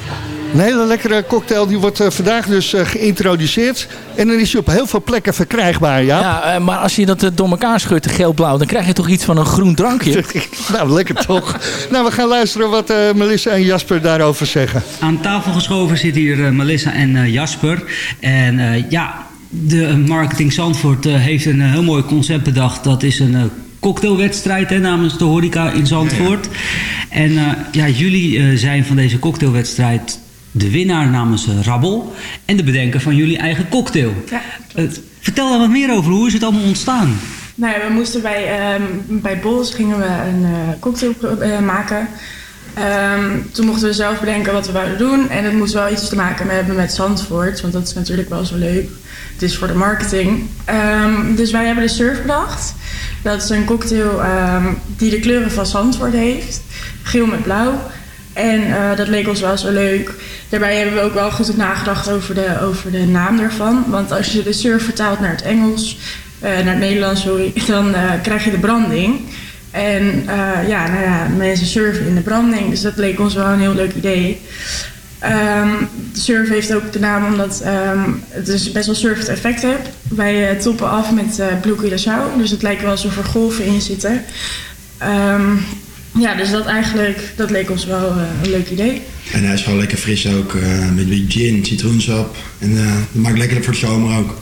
Een hele lekkere cocktail, die wordt eh, vandaag dus eh, geïntroduceerd. En dan is hij op heel veel plekken verkrijgbaar, ja.
Ja, eh, maar als je dat door elkaar schudt, geel-blauw, dan krijg je toch iets van een groen drankje.
nou, lekker toch. nou, we gaan luisteren wat eh, Melissa en Jasper daarover zeggen.
Aan tafel geschoven zitten hier Melissa en eh, Jasper. En eh, ja, de marketing Zandvoort heeft een heel mooi concept bedacht. Dat is een cocktailwedstrijd hè, namens de horeca in Zandvoort. En eh, ja, jullie zijn van deze cocktailwedstrijd de winnaar namens Rabbel. En de bedenker van jullie eigen cocktail. Eh, vertel daar wat meer over. Hoe is het allemaal ontstaan?
Nou ja, we moesten bij, ehm bij Bols gingen we een eh, cocktail eh, maken. Ehm, toen mochten we zelf bedenken wat we wouden doen. En het moest wel iets te maken hebben met Zandvoort. Want dat is natuurlijk wel zo leuk. Het is voor de marketing. Ehm, dus wij hebben de surf bedacht. Dat is een cocktail die de kleuren van Zandvoort heeft. Geel met blauw. En eh, dat leek ons wel zo leuk. Daarbij hebben we ook wel goed nagedacht over de, over de naam ervan. Want als je de surf vertaalt naar het Engels, eh, naar het Nederlands, sorry, dan eh, krijg je de branding. En ja, nou ja, mensen surfen in de branding, dus dat leek ons wel een heel leuk idee. De surf heeft ook de naam omdat ehm, het dus best wel surfend effect hebt. Wij toppen af met Blue Curaçao, dus het lijkt wel alsof er golven in zitten. Ehm, ja, dus dat eigenlijk, dat leek ons wel eh, een leuk idee.
En hij is gewoon lekker fris ook, eh, met wie gin, citroensap. En eh, dat maakt lekker voor de zomer ook.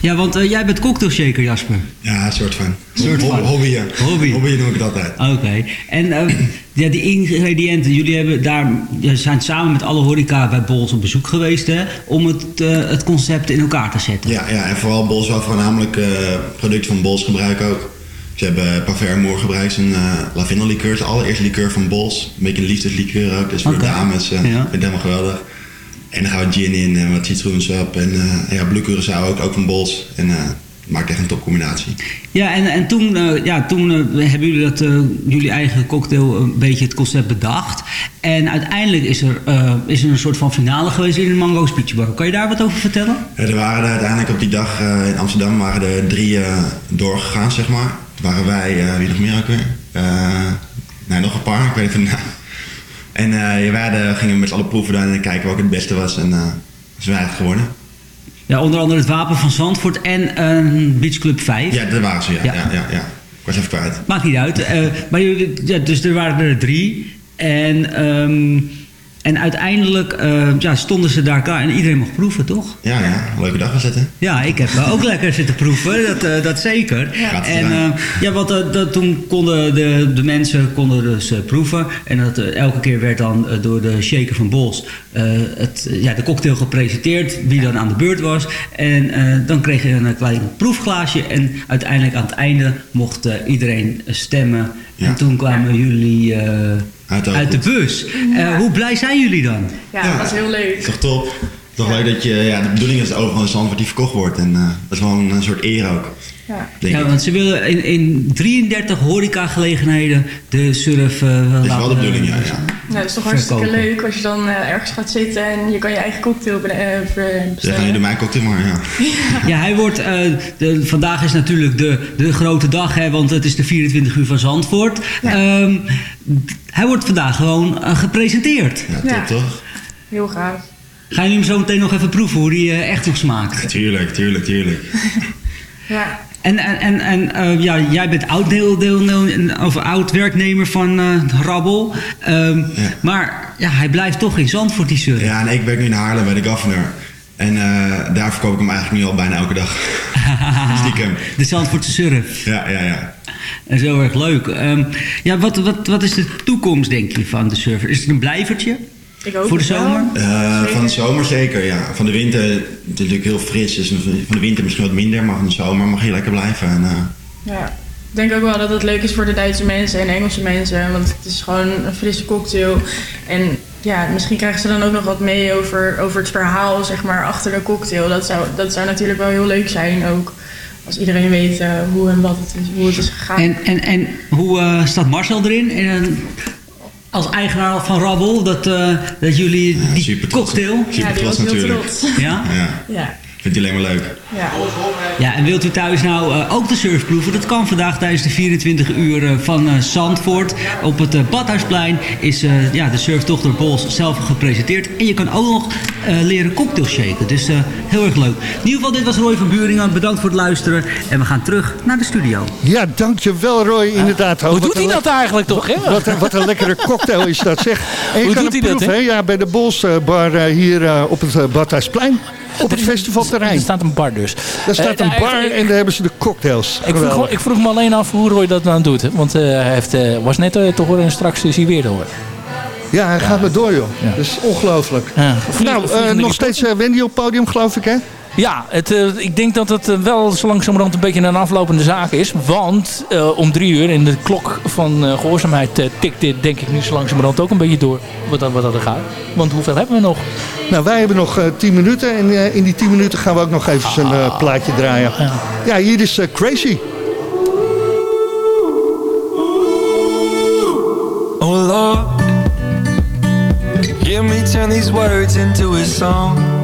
Ja, want eh, jij bent cocktailshaker, Jasper.
Ja, een soort van.
Soort van.
Hobbyen.
Hobby.
Hobbyen noem ik het altijd.
Oké. En eh, ja, die ingrediënten, jullie hebben daar, ja, zijn samen met alle horeca bij Bols op bezoek geweest hè, om het, eh, het concept in elkaar te zetten.
Ja, ja, en vooral Bols wel voornamelijk eh producten van Bols gebruiken ook. Ze hebben Pavermoor gebruikt, zijn uh, lavendellikeur, de allereerste likeur van Bols. Een beetje een liefdeslikeur ook, dus voor
Oké.
dames. eh
Ja.
vind helemaal geweldig. En dan gaan we gin in en wat citroensap en eh ja, Blue ook, ook van Bols. En eh, maakt echt een topcombinatie.
Ja, en, en toen, eh, ja, toen eh, hebben jullie dat, eh, jullie eigen cocktail een beetje het concept bedacht. En uiteindelijk is er, eh, is er een soort van finale geweest in de Mango Speech Bar. Kan je daar wat over vertellen?
Er waren er uiteindelijk op die dag eh, in Amsterdam waren er drie eh, doorgegaan, zeg maar. Waren wij, eh, wie nog meer ook weer? Eh, nee, nog een paar, ik weet even de naam. En ja, wij gingen met z'n allen proeven dan en kijken welke het beste was. En dat zijn wij eigenlijk geworden.
Ja, onder andere het Wapen van Zandvoort en een Beach Club 5.
Ja, dat waren ze, ja.
Ja.
ja. ja, ja, Ik was even kwijt.
Maakt niet uit. Maar jullie, ja, dus er waren er drie. En, ehm, en uiteindelijk eh, ja, stonden ze daar klaar en iedereen mocht proeven, toch?
Ja, ja. Leuke dag was het, hè?
Ja, ik heb eh, ook lekker zitten proeven, dat, eh, dat zeker.
Gaat het
En eh, ja, want dat, toen konden de, de mensen konden dus eh, proeven. En dat, elke keer werd dan door de shaker van Bos eh, het, ja, de cocktail gepresenteerd, wie dan aan de beurt was. En eh, dan kreeg je een klein proefglaasje. En uiteindelijk aan het einde mocht eh, iedereen stemmen. En toen kwamen jullie eh,
Uit de
uit de bus. Eh, hoe blij zijn jullie dan?
Ja, dat was heel leuk.
Is toch top? Toch leuk dat je, ja, de bedoeling is dat overal in Zandvoort die verkocht wordt. En eh, dat is wel een, een soort eer ook.
Ja.
Ja, want ze willen in, in 33 horecagelegenheden de surf eh
Dat is wel
laten,
de bedoeling, ja.
eh,
ja.
Nou, dat is toch hartstikke
Verkopen.
leuk als je dan eh, ergens gaat zitten en je kan je eigen cocktail be- eh, be-
Zeg, ga je
bestellen.
door mijn cocktail maar, ja.
Ja, hij wordt, eh, de, vandaag is natuurlijk de, de grote dag, hè, want het is de 24 uur van Zandvoort. Ehm, hij wordt vandaag gewoon eh, gepresenteerd.
Ja, top
Ja.
toch?
Heel gaaf.
Gaan jullie hem zo meteen nog even proeven hoe die eh, echt nog smaakt?
Tuurlijk, tuurlijk, tuurlijk.
Ja.
En, en, en, en eh, ja, jij bent oud, deel, deel, of oud werknemer van eh, Rabbel. Ehm, Maar ja, hij blijft toch in Zandvoort, die surf.
Ja, en ik werk nu in Haarlem bij de Governor. En eh, daar verkoop ik hem eigenlijk nu al bijna elke dag. Stiekem.
De Zandvoortse surf.
Ja, ja, ja.
Dat is heel erg leuk. Ehm, ja, wat, wat, wat is de toekomst, denk je, van de surfer? Is het een blijvertje?
Ik
Voor de zomer?
Eh, van de zomer zeker, ja. Van de winter het is natuurlijk heel fris. Dus van de winter misschien wat minder. Maar van de zomer mag je lekker blijven. En, eh,
Ja. Ik denk ook wel dat het leuk is voor de Duitse mensen en Engelse mensen. Want het is gewoon een frisse cocktail. En ja, misschien krijgen ze dan ook nog wat mee over, over het verhaal zeg maar, achter de cocktail. Dat zou, dat zou natuurlijk wel heel leuk zijn ook. Als iedereen weet eh, hoe en wat het is, hoe het is gegaan.
En, en, en hoe eh, staat Marcel erin? En, als eigenaar van Rabbel, dat, eh, dat jullie die cocktail...
super
Ja, die was heel
natuurlijk.
trots.
Ja?
ja.
Ja.
Vindt hij alleen maar leuk.
Ja.
Ja, en wilt u thuis nou eh, ook de surf proeven? Dat kan vandaag tijdens de 24 uur eh, van eh, Zandvoort. Op het Badhuisplein is eh, ja, de surftocht door Bols zelf gepresenteerd. En je kan ook nog eh, leren cocktail shaken. Dus eh, heel erg leuk. In ieder geval, dit was Roy van Buringen. Bedankt voor het luisteren. En we gaan terug naar de studio.
Ja, dankjewel Roy, inderdaad.
Hoe
Wat
doet hij dat eigenlijk toch, hè?
Wat, een- wat een lekkere cocktail is dat, zeg. En je
Hoe
kan
doet hij dat, hè?
Ja, bij de Bolsbar eh, hier op het uh, Badhuisplein. Op het festivalterrein.
Er staat een bar dus.
Daar staat
Eh,
een bar en daar hebben ze de cocktails.
Ik vroeg, ik vroeg me alleen af hoe Roy dat nou doet. Want eh, hij heeft, eh, was net te horen en straks is hij weer te horen.
Ja, hij gaat maar door, joh. Dat is ongelooflijk. Nou, nog steeds Wendy op het podium, geloof ik, hè?
Ja, het, eh, ik denk dat het eh, wel zo langzamerhand een beetje een aflopende zaak is. Want eh, om drie uur in de klok van eh, gehoorzaamheid eh, tikt dit denk ik nu zo langzamerhand ook een beetje door. Wat dat, wat dat er gaat. Want hoeveel hebben we nog?
Nou, wij hebben nog eh 10 minuten en eh, in die 10 minuten gaan we ook nog even een eh, plaatje draaien. Ja, hier is Crazy.
Oh Lord, hear me turn these words into a song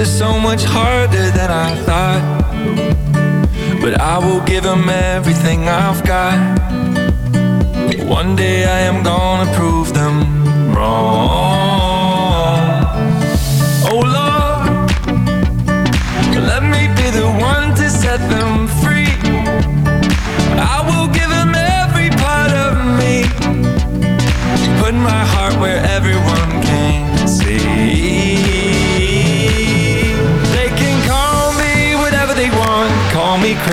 Is so much harder than I thought. But I will give him everything I've got. One day I am gonna prove them wrong.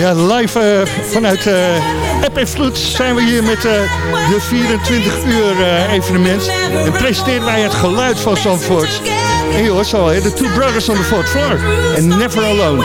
Ja, live eh, vanuit uh, App Vloed zijn we hier met eh, de 24 uur evenement. En presenteren wij het geluid van Zandvoort. En je hoort zo, de Two Brothers on the Fourth Floor. En Never Alone.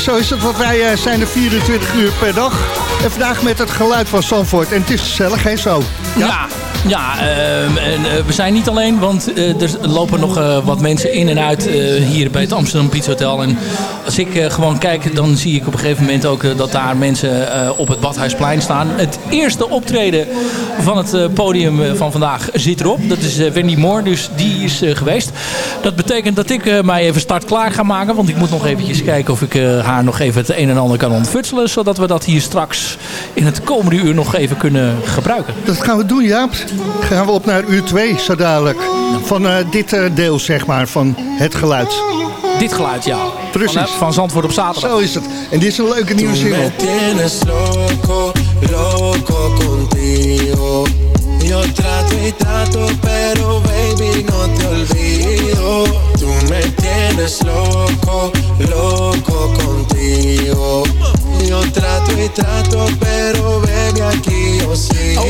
Zo is het, want wij eh, zijn er 24 uur per dag. En vandaag met het geluid van Zandvoort. En het is gezellig, hè, zo?
Ja, ehm, en, eh, we zijn niet alleen, want eh, er lopen nog eh, wat mensen in en uit hier bij het Amsterdam Pizza Hotel. En als ik gewoon kijk, dan zie ik op een gegeven moment ook dat daar mensen op het Badhuisplein staan. Het eerste optreden van het podium van vandaag zit erop. Dat is Wendy Moore, dus die is geweest. Dat betekent dat ik mij even start klaar ga maken, want ik moet nog eventjes kijken of ik haar nog even het een en ander kan ontfutselen. Zodat we dat hier straks in het komende uur nog even kunnen gebruiken.
Dat gaan we doen, Jaap. Gaan we op naar uur 2, zo dadelijk. Van eh, dit eh, deel, zeg maar, van het geluid.
Dit geluid, ja.
Precies.
Van, van Zandvoort op zaterdag.
Zo is het. En dit is een leuke nieuwe single.
Yo trato y trato, pero baby no te olvido. Tú me tienes loco, loco contigo. Yo trato y trato, pero baby aquí yo sigo.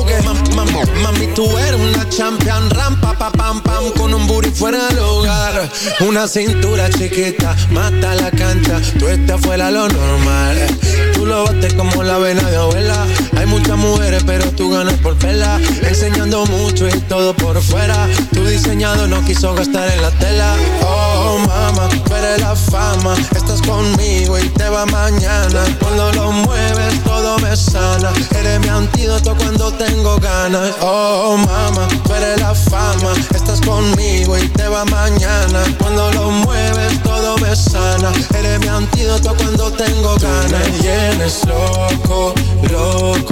Okay, mam- mam- mami, tú eres una champion, rampa, pa, pam, pam, con un booty fuera del hogar. Una cintura chiquita, mata la cancha, tú estás fuera lo normal. Tú lo bates como la vena de abuela. Hay muchas mujeres, pero tú ganas por vela. Enseñando mucho y todo por fuera. Tu diseñado no quiso gastar en la tela. Oh, mama, tú eres la fama. Estás conmigo y te va mañana. Cuando lo mueves, todo me sana. Eres mi antídoto cuando tengo ganas. Oh, mama, tú eres la fama. Estás conmigo y te va mañana. Cuando lo mueves, todo me sana. Eres mi antídoto cuando tengo ganas. me tienes loco, loco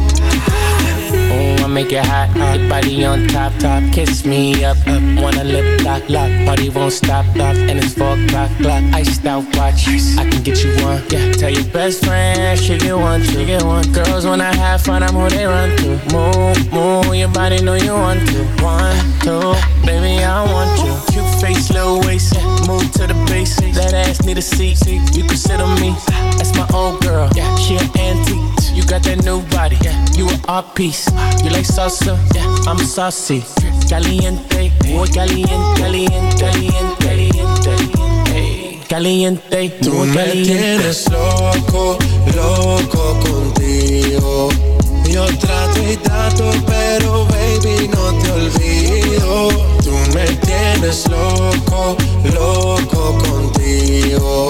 Oh, I make it hot, hot body on top, top. Kiss me up, up. Wanna lip lock, lock. Party won't stop, stop. And it's four o'clock, clock. Iced out watch. I can get you one. Yeah, tell your best friend she get one, she get one. Girls when I have fun, I'm who they run to. Move, move, your body know you want to. One, two, baby I want you. Cute face, little waist. Move to the basics. That ass need a seat. See, you can sit on me. That's my old girl. Yeah, she an antique. Got that new body, yeah. You an art piece. You like salsa, yeah. I'm saucy. Caliente, muy caliente, caliente, caliente, caliente. Caliente,
Tú
muy
me tienes loco, loco contigo. Yo trato y trato, pero baby no te olvido. Tú me tienes loco, loco contigo.